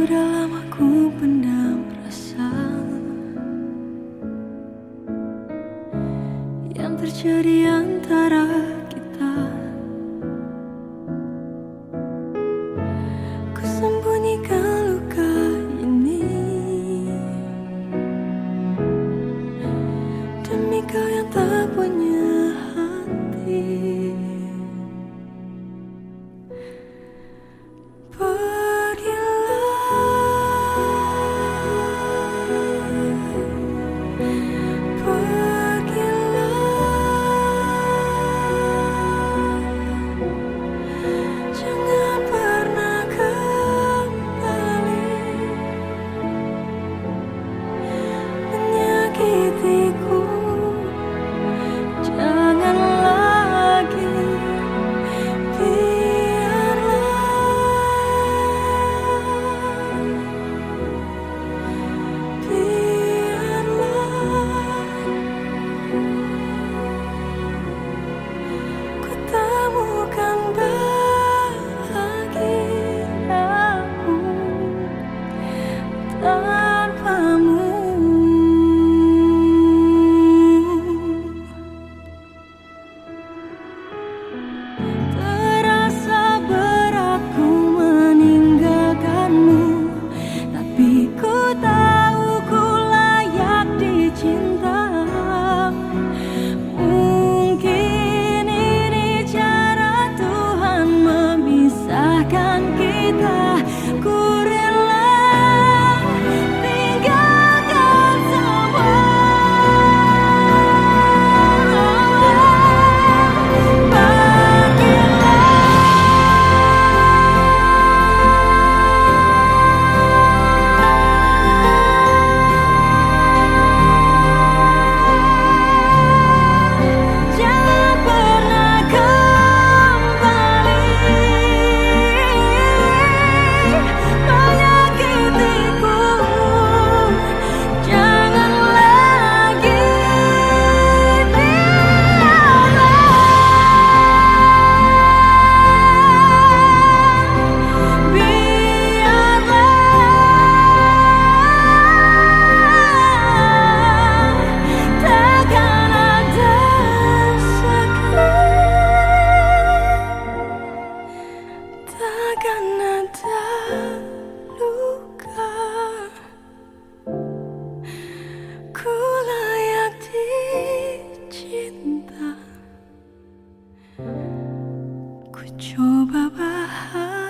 Sudah lama ku pendam rasa Yang terjadi antara 歌 그좁아